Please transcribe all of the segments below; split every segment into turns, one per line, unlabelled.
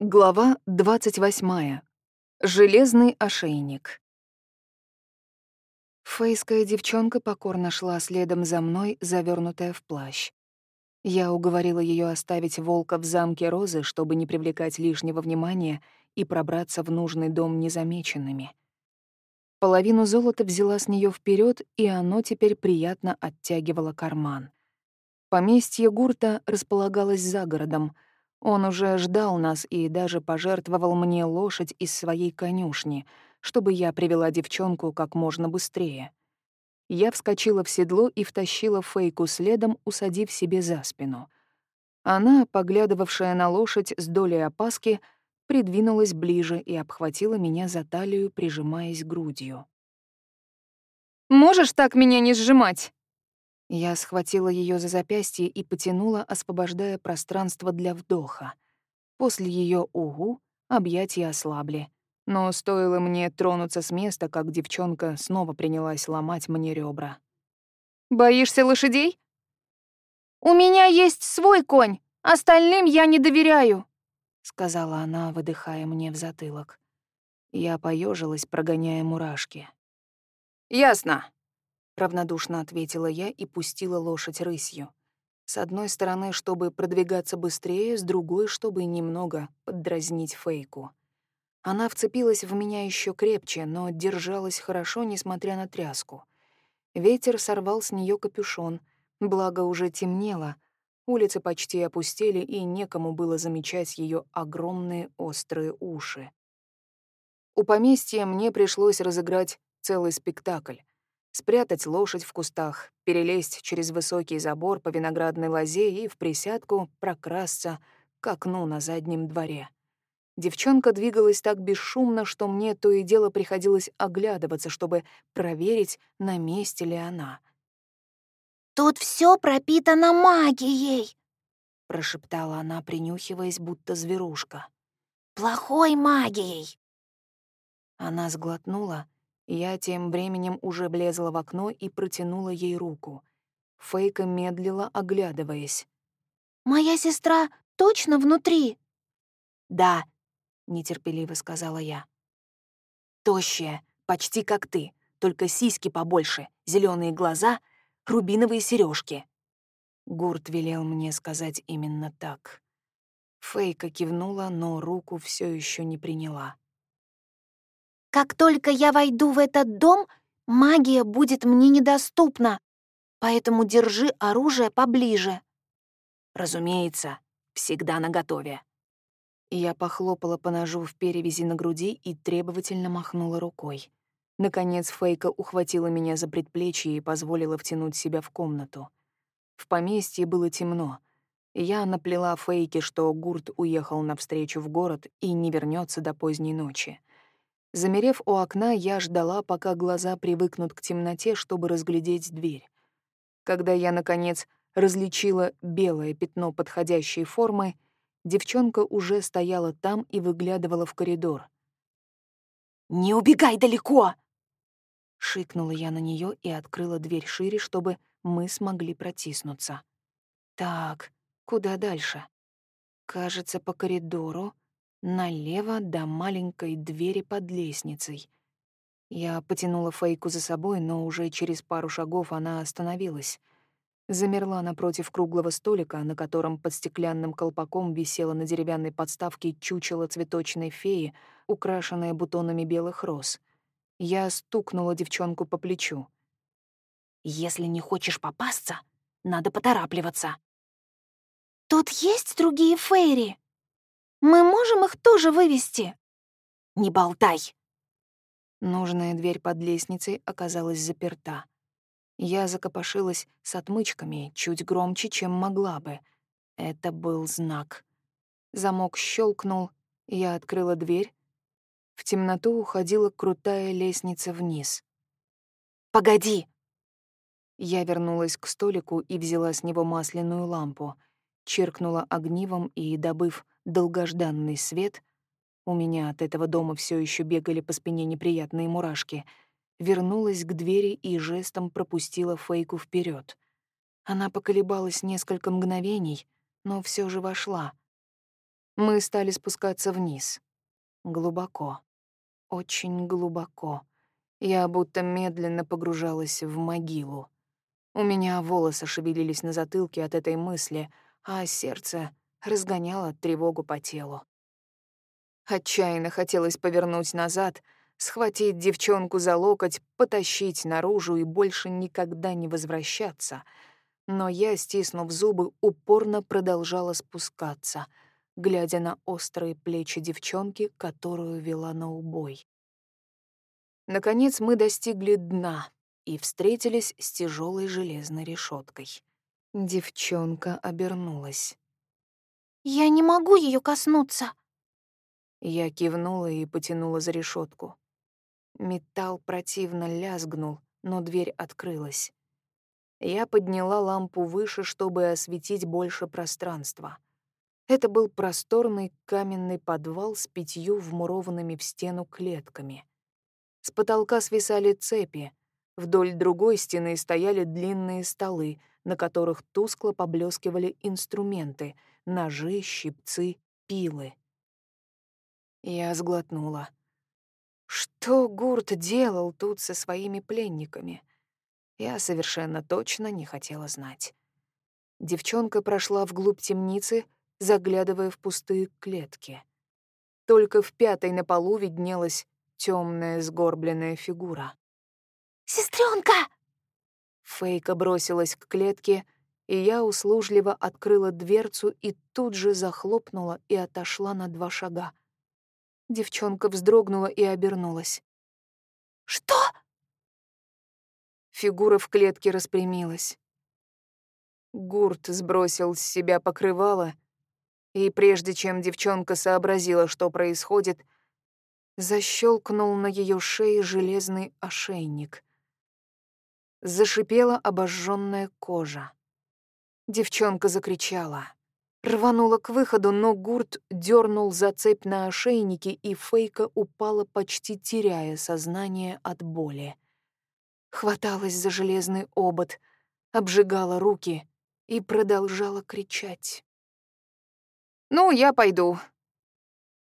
Глава 28. Железный ошейник. Фейская девчонка покорно шла следом за мной, завернутая в плащ. Я уговорила ее оставить волка в замке Розы, чтобы не привлекать лишнего внимания и пробраться в нужный дом незамеченными. Половину золота взяла с нее вперед, и оно теперь приятно оттягивало карман. Поместье Гурта располагалось за городом — он уже ждал нас и даже пожертвовал мне лошадь из своей конюшни, чтобы я привела девчонку как можно быстрее. Я вскочила в седло и втащила Фейку следом, усадив себе за спину. Она, поглядывавшая на лошадь с долей опаски, придвинулась ближе и обхватила меня за талию, прижимаясь грудью. «Можешь так меня не сжимать?» Я схватила ее за запястье и потянула, освобождая пространство для вдоха. После ее угу объятия ослабли. Но стоило мне тронуться с места, как девчонка снова принялась ломать мне ребра. «Боишься лошадей?» «У меня есть свой конь, остальным я не доверяю», — сказала она, выдыхая мне в затылок. Я поежилась, прогоняя мурашки. «Ясно», равнодушно ответила я и пустила лошадь рысью. С одной стороны, чтобы продвигаться быстрее, с другой, чтобы немного поддразнить Фейку. Она вцепилась в меня еще крепче, но держалась хорошо, несмотря на тряску. Ветер сорвал с нее капюшон, благо уже темнело, улицы почти опустели, и некому было замечать ее огромные острые уши. У поместья мне пришлось разыграть целый спектакль спрятать лошадь в кустах, перелезть через высокий забор по виноградной лозе и в присядку прокрасться к окну на заднем дворе. Девчонка двигалась так бесшумно, что мне то и дело приходилось оглядываться, чтобы проверить, на месте ли она.
«Тут все пропитано магией», — прошептала
она, принюхиваясь, будто зверушка.
«Плохой магией».
Она сглотнула я тем временем уже влезла в окно и протянула ей руку. Фейка медлила, оглядываясь.
«Моя сестра точно внутри?»
«Да», — нетерпеливо сказала я. «Тощая, почти как ты, только сиськи побольше, зеленые глаза, рубиновые сережки. Гурт велел мне сказать именно так. Фейка кивнула, но руку все еще не приняла.
Как только я войду в этот дом, магия будет мне недоступна, поэтому держи оружие поближе».
«Разумеется, всегда наготове». Я похлопала по ножу в перевязи на груди и требовательно махнула рукой. Наконец Фейка ухватила меня за предплечье и позволила втянуть себя в комнату. В поместье было темно. Я наплела Фейке, что Гурт уехал навстречу в город и не вернется до поздней ночи. Замерев у окна, я ждала, пока глаза привыкнут к темноте, чтобы разглядеть дверь. Когда я, наконец, различила белое пятно подходящей формы, девчонка уже стояла там и выглядывала в коридор. «Не убегай далеко!» Шикнула я на нее и открыла дверь шире, чтобы мы смогли протиснуться. «Так, куда дальше?» «Кажется, по коридору, налево до маленькой двери под лестницей. Я потянула Фейку за собой, но уже через пару шагов она остановилась. Замерла напротив круглого столика, на котором под стеклянным колпаком висела на деревянной подставке чучело цветочной феи, украшенное бутонами белых роз. Я стукнула девчонку по плечу. «Если не хочешь попасться, надо поторапливаться».
«Тут есть другие фейри?» Мы можем их тоже вывести?»
«Не болтай!» Нужная дверь под лестницей оказалась заперта. Я закопошилась с отмычками чуть громче, чем могла бы. Это был знак. Замок щелкнул, я открыла дверь. В темноту уходила крутая лестница вниз. «Погоди!» Я вернулась к столику и взяла с него масляную лампу, чиркнула огнивом и, добыв долгожданный свет, у меня от этого дома все еще бегали по спине неприятные мурашки, вернулась к двери и жестом пропустила Фейку вперед. Она поколебалась несколько мгновений, но все же вошла. Мы стали спускаться вниз. Глубоко. Очень глубоко. Я будто медленно погружалась в могилу. У меня волосы шевелились на затылке от этой мысли, а сердце разгоняло тревогу по телу. Отчаянно хотелось повернуть назад, схватить девчонку за локоть, потащить наружу и больше никогда не возвращаться. Но я, стиснув зубы, упорно продолжала спускаться, глядя на острые плечи девчонки, которую вела на убой. Наконец мы достигли дна и встретились с тяжелой железной решеткой. Девчонка обернулась.
«Я не могу ее коснуться»,
я кивнула и потянула за решетку. Металл противно лязгнул, но дверь открылась. Я подняла лампу выше, чтобы осветить больше пространства. Это был просторный каменный подвал с пятью вмурованными в стену клетками. С потолка свисали цепи. Вдоль другой стены стояли длинные столы, на которых тускло поблескивали инструменты — ножи, щипцы, пилы. Я сглотнула. Что Гурт делал тут со своими пленниками? Я совершенно точно не хотела знать. Девчонка прошла вглубь темницы, заглядывая в пустые клетки. Только в пятой на полу виднелась темная сгорбленная фигура.
«Сестренка!»
Фейка бросилась к клетке, и я услужливо открыла дверцу и тут же захлопнула и отошла на два шага. Девчонка вздрогнула и обернулась.
«Что?»
Фигура в клетке распрямилась. Гурт сбросил с себя покрывало, и прежде чем девчонка сообразила, что происходит, защелкнул на ее шее железный ошейник. Зашипела обожженная кожа. Девчонка закричала. Рванула к выходу, но гурт дернул за цепь на ошейнике, и Фейка упала, почти теряя сознание от боли. Хваталась за железный обод, обжигала руки и продолжала кричать. «Ну, я пойду».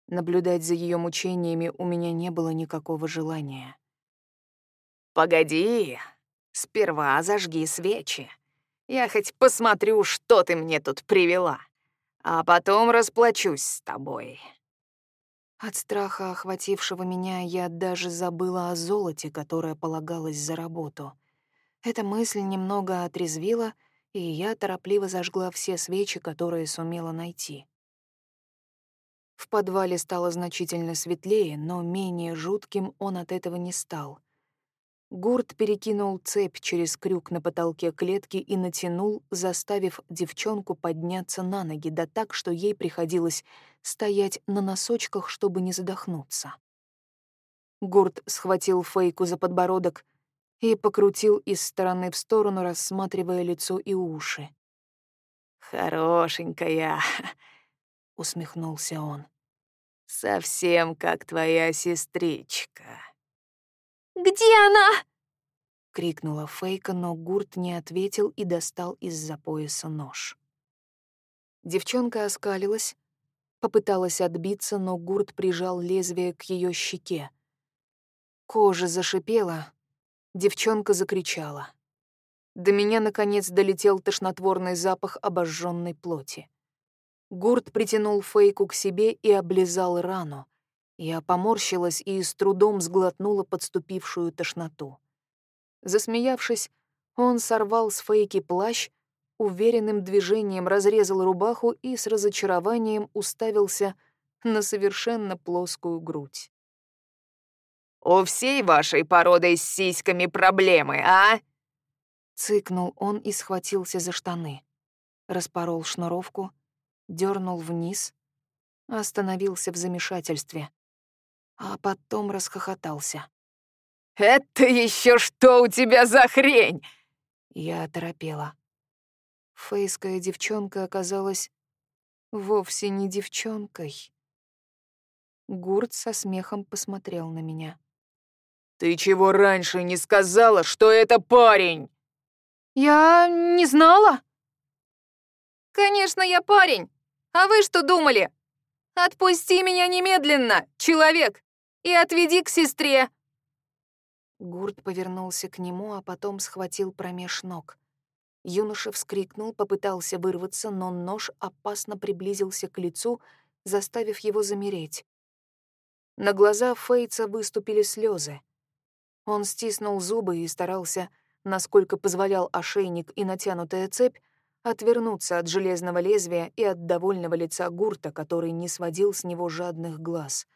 Наблюдать за ее мучениями у меня не было никакого желания.
«Погоди, сперва зажги свечи. Я хоть посмотрю, что ты мне тут привела» а потом расплачусь с тобой».
От страха, охватившего меня, я даже забыла о золоте, которое полагалось за работу. Эта мысль немного отрезвила, и я торопливо зажгла все свечи, которые сумела найти. В подвале стало значительно светлее, но менее жутким он от этого не стал — Гурт перекинул цепь через крюк на потолке клетки и натянул, заставив девчонку подняться на ноги, да так, что ей приходилось стоять на носочках, чтобы не задохнуться. Гурт схватил Фейку за подбородок и покрутил из стороны в сторону, рассматривая лицо и уши.
«Хорошенькая», — усмехнулся он. «Совсем как твоя сестричка».
«Где она?»
— крикнула Фейка, но Гурт не ответил и достал из-за пояса нож. Девчонка оскалилась, попыталась отбиться, но Гурт прижал лезвие к ее щеке. Кожа зашипела, девчонка закричала. До меня, наконец, долетел тошнотворный запах обожженной плоти. Гурт притянул Фейку к себе и облизал рану, я поморщилась и с трудом сглотнула подступившую тошноту. Засмеявшись, он сорвал с фейки плащ, уверенным движением разрезал рубаху и с разочарованием уставился на совершенно плоскую грудь.
«У всей вашей породы с сиськами проблемы, а?»
Цыкнул он и схватился за штаны. Распорол шнуровку, дернул вниз, остановился в замешательстве а потом расхохотался.
«Это еще что у тебя за хрень?»
Я оторопела. Фейская девчонка оказалась вовсе не девчонкой. Гурт со смехом посмотрел на меня.
«Ты чего раньше не сказала, что это парень?»
«Я не знала».
«Конечно, я парень. А вы что думали?»
«Отпусти меня немедленно, человек, и отведи к сестре!»
Гурт повернулся к нему, а потом схватил промеж ног. Юноша вскрикнул, попытался вырваться, но нож опасно приблизился к лицу, заставив его замереть. На глаза Фейца выступили слезы. Он стиснул зубы и старался, насколько позволял ошейник и натянутая цепь, отвернуться от железного лезвия и от довольного лица Гурта, который не сводил с него жадных глаз.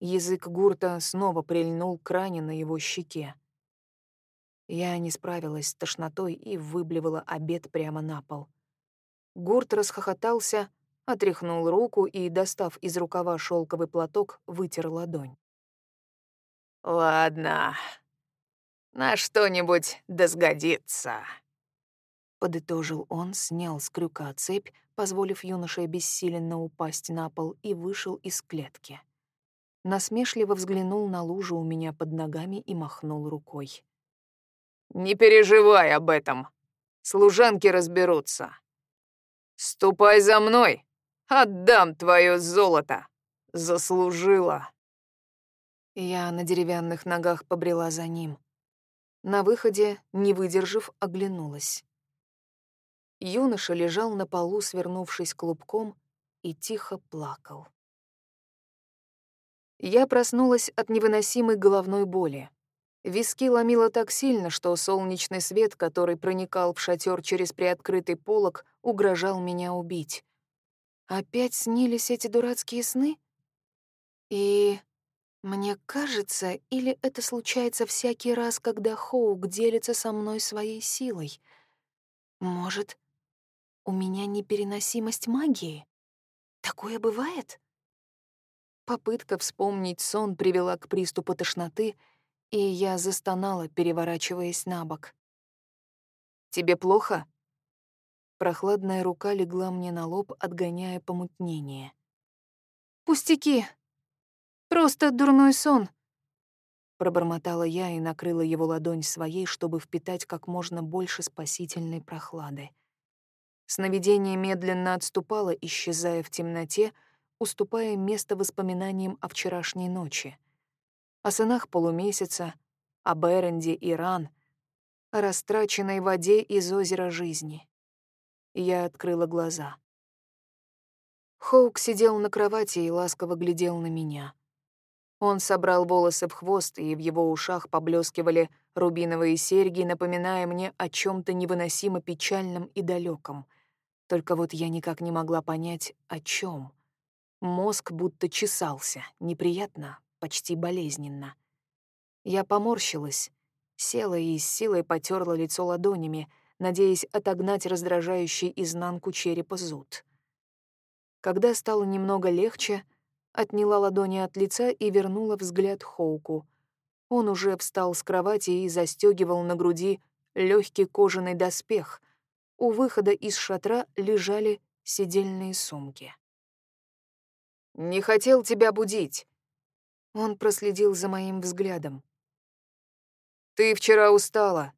Язык Гурта снова прильнул к ране на его щеке. Я не справилась с тошнотой и выблевала обед прямо на пол. Гурт расхохотался, отряхнул руку и, достав из рукава шелковый платок, вытер ладонь.
«Ладно, на что-нибудь да сгодится», —
подытожил он, снял с крюка цепь, позволив юноше бессиленно упасть на пол, и вышел из клетки. Насмешливо взглянул на лужу у меня под ногами и махнул рукой.
Не переживай об этом. Служанки разберутся. Ступай за мной. Отдам твое золото. Заслужила.
Я на деревянных ногах побрела за ним. На выходе, не выдержав, оглянулась. Юноша лежал на полу, свернувшись клубком, и тихо плакал. Я проснулась от невыносимой головной боли. Виски ломило так сильно, что солнечный свет, который проникал в шатер через приоткрытый полог, угрожал меня убить. Опять снились эти дурацкие сны? И мне кажется, или это случается всякий раз, когда Хоук делится со мной своей силой? Может, у меня непереносимость магии? Такое бывает? Попытка вспомнить сон привела к приступу тошноты — и я застонала, переворачиваясь на бок. «Тебе плохо?» Прохладная рука легла мне на лоб, отгоняя помутнение. «Пустяки! Просто дурной сон!» Пробормотала я и накрыла его ладонь своей, чтобы впитать как можно больше спасительной прохлады. Сновидение медленно отступало, исчезая в темноте, уступая место воспоминаниям о вчерашней ночи о сынах полумесяца, о Беренде и Ран, о растраченной воде из озера жизни. Я открыла глаза. Хоук сидел на кровати и ласково глядел на меня. Он собрал волосы в хвост, и в его ушах поблескивали рубиновые серьги, напоминая мне о чем то невыносимо печальном и далеком. Только вот я никак не могла понять, о чем. Мозг будто чесался, неприятно, почти болезненно. Я поморщилась, села и с силой потерла лицо ладонями, надеясь отогнать раздражающий изнанку черепа зуд. Когда стало немного легче, отняла ладони от лица и вернула взгляд Хоуку. Он уже встал с кровати и застегивал на груди легкий кожаный доспех. У выхода из шатра лежали сидельные сумки. «Не хотел тебя будить», он проследил за моим взглядом. «Ты вчера устала».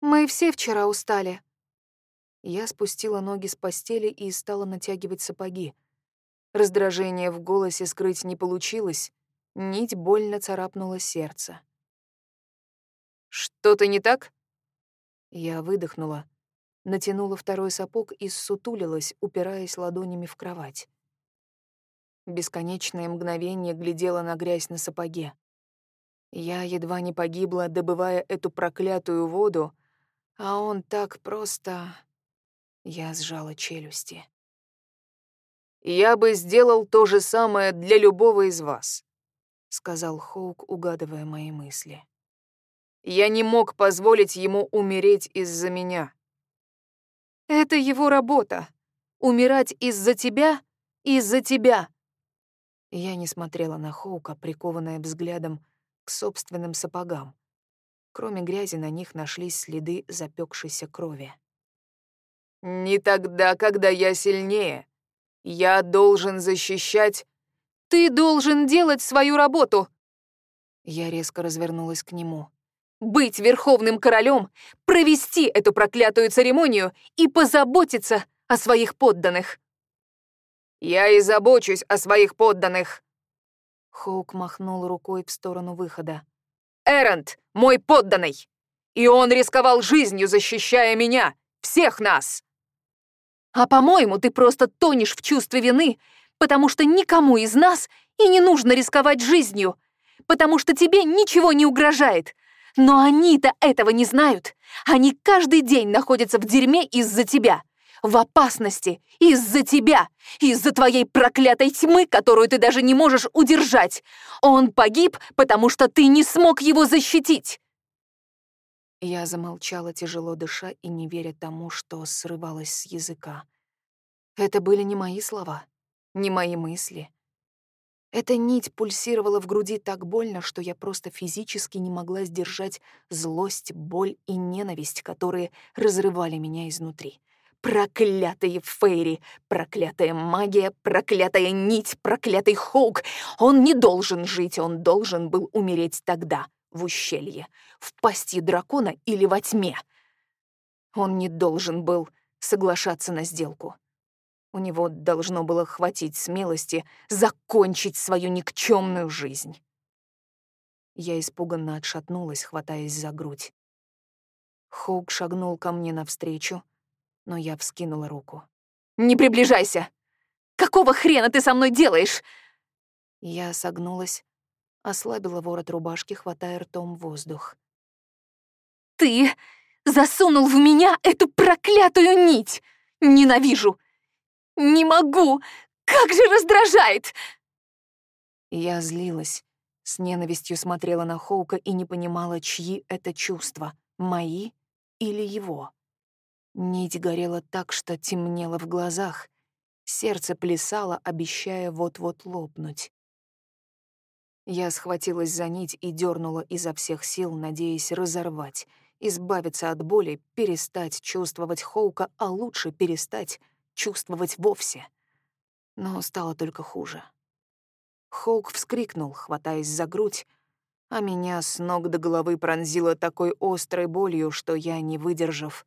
«Мы все вчера устали». Я спустила ноги с постели и стала натягивать сапоги. Раздражение в голосе скрыть не получилось, нить больно царапнула сердце. «Что-то не так?» Я выдохнула, натянула второй сапог и ссутулилась, упираясь ладонями в кровать. Бесконечное мгновение глядела на грязь на сапоге. Я едва не погибла, добывая эту проклятую воду, а он так просто... Я сжала челюсти. «Я бы сделал то же самое для любого из вас», — сказал Хоук, угадывая мои мысли. «Я не мог позволить ему умереть из-за меня». «Это его работа. Умирать из-за тебя, из-за тебя», я не смотрела на Хоука, прикованная взглядом к собственным сапогам. Кроме грязи на них нашлись следы запекшейся крови. «Не тогда, когда я сильнее. Я должен защищать...» «Ты должен делать свою работу!» Я резко развернулась к нему. «Быть верховным королем, провести эту проклятую церемонию и позаботиться о своих подданных!»
Я и забочусь о своих подданных.
Хоук махнул рукой в сторону выхода.
Эрент — мой подданный, и он рисковал жизнью, защищая меня, всех нас.
А по-моему, ты просто тонешь в чувстве вины, потому что никому из нас и не нужно рисковать жизнью, потому что тебе ничего не угрожает. Но они-то этого не знают. Они каждый день находятся в дерьме из-за тебя. В опасности из-за тебя. Из-за твоей проклятой тьмы, которую ты даже не можешь удержать. Он погиб, потому что ты не смог его защитить. Я замолчала, тяжело дыша и не веря тому, что срывалось с языка. Это были не мои слова, не мои мысли. Эта нить пульсировала в груди так больно, что я просто физически не могла сдержать злость, боль и ненависть, которые разрывали меня изнутри. Проклятые Фейри, проклятая магия, проклятая нить, проклятый Хоук. Он не должен жить, он должен был умереть тогда, в ущелье, в пасти дракона или во тьме. Он не должен был соглашаться на сделку. У него должно было хватить смелости закончить свою никчемную жизнь. Я испуганно отшатнулась, хватаясь за грудь. Хоук шагнул ко мне навстречу, но я вскинула руку. «Не приближайся! Какого хрена ты со мной делаешь?» Я согнулась, ослабила ворот рубашки, хватая ртом воздух. «Ты засунул в меня эту проклятую нить! Ненавижу! Не могу! Как же раздражает!» Я злилась, с ненавистью смотрела на Хоука и не понимала, чьи это чувства — мои или его. Нить горела так, что темнело в глазах. Сердце плясало, обещая вот-вот лопнуть. Я схватилась за нить и дернула изо всех сил, надеясь разорвать, избавиться от боли, перестать чувствовать Хоука, а лучше перестать чувствовать вовсе. Но стало только хуже. Хоук вскрикнул, хватаясь за грудь, а меня с ног до головы пронзило такой острой болью, что я, не выдержав,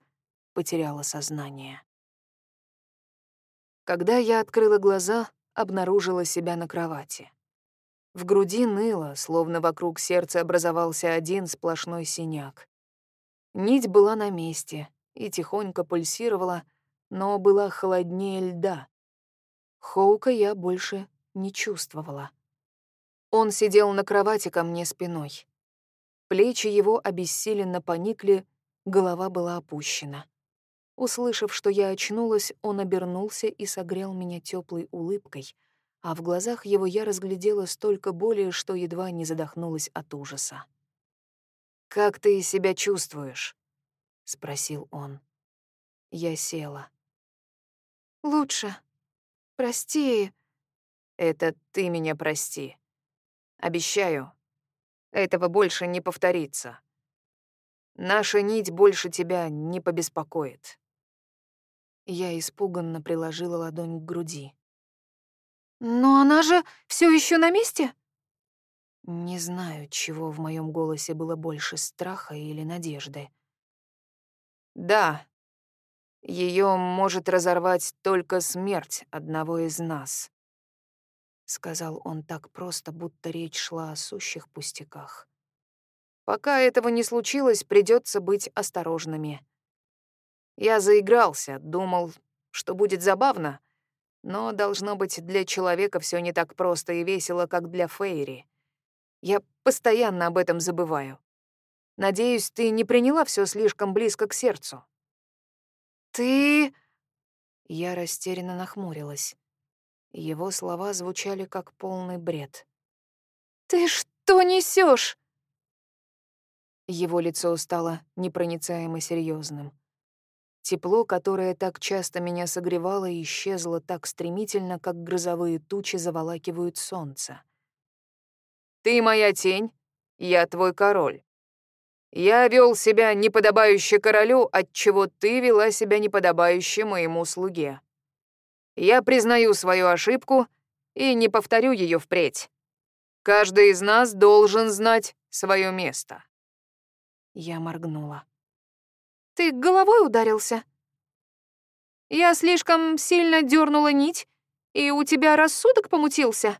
потеряла сознание. Когда я открыла глаза, обнаружила себя на кровати. В груди ныло, словно вокруг сердца образовался один сплошной синяк. Нить была на месте и тихонько пульсировала, но была холоднее льда. Хоука я больше не чувствовала. Он сидел на кровати ко мне спиной. Плечи его обессиленно поникли, голова была опущена. Услышав, что я очнулась, он обернулся и согрел меня теплой улыбкой, а в глазах его я разглядела столько боли, что едва не задохнулась от ужаса. «Как ты себя чувствуешь?» — спросил он. Я села.
Лучше. Прости.
Это ты меня прости. Обещаю, этого больше не повторится. Наша нить больше тебя не побеспокоит. Я испуганно приложила ладонь к груди.
Но она же все еще на месте?
Не знаю, чего в моем голосе было больше страха или надежды.
Да, ее может разорвать только смерть одного из нас», — сказал он так просто, будто речь шла о сущих пустяках. «Пока этого не случилось, придется быть осторожными. Я заигрался, думал, что будет забавно, но, должно быть, для человека все не так просто и весело, как для Фейри. Я постоянно об этом забываю. Надеюсь, ты не приняла все слишком близко к сердцу».
«Ты...»
Я растерянно нахмурилась. Его слова звучали как полный бред.
«Ты что несешь?
Его лицо стало непроницаемо серьезным. Тепло, которое так часто меня согревало, исчезло так стремительно, как грозовые тучи заволакивают солнце.
«Ты моя тень, я твой король. Я вел себя неподобающе королю, отчего ты вела себя неподобающе моему слуге. Я признаю свою ошибку и не повторю ее впредь. Каждый из нас должен знать свое место.
Я моргнула.
Ты головой ударился? Я слишком сильно дернула нить,
И у тебя рассудок помутился?»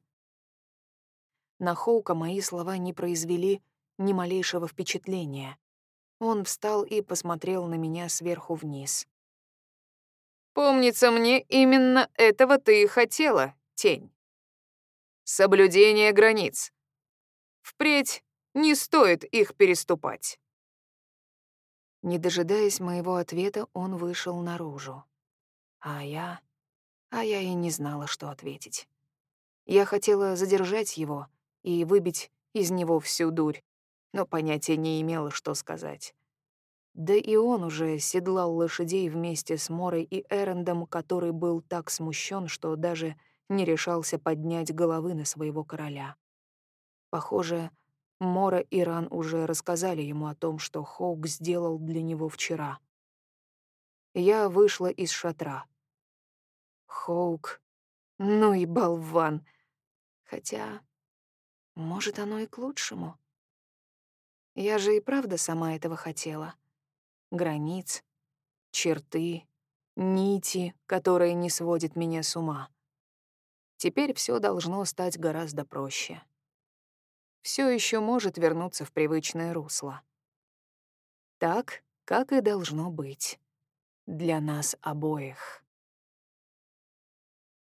На Хоука мои слова не произвели ни малейшего впечатления. Он встал и посмотрел на меня сверху вниз.
«Помнится мне, именно этого ты и хотела, тень. Соблюдение границ. Впредь не стоит их переступать».
Не дожидаясь моего ответа, он вышел наружу. А я... А я и не знала, что ответить. Я хотела задержать его и выбить из него всю дурь, но понятия не имела, что сказать. Да и он уже седлал лошадей вместе с Морой и Эрендом, который был так смущен, что даже не решался поднять головы на своего короля. Похоже, Мора и Ран уже рассказали ему о том, что Хоук сделал для него вчера. Я вышла из шатра. Хоук, ну и болван. Хотя, может, оно и к лучшему. Я же и правда сама этого хотела. Границ, черты, нити, которые не сводят меня с ума. Теперь все должно стать гораздо проще все еще может вернуться в привычное русло. Так, как и должно быть. Для нас обоих.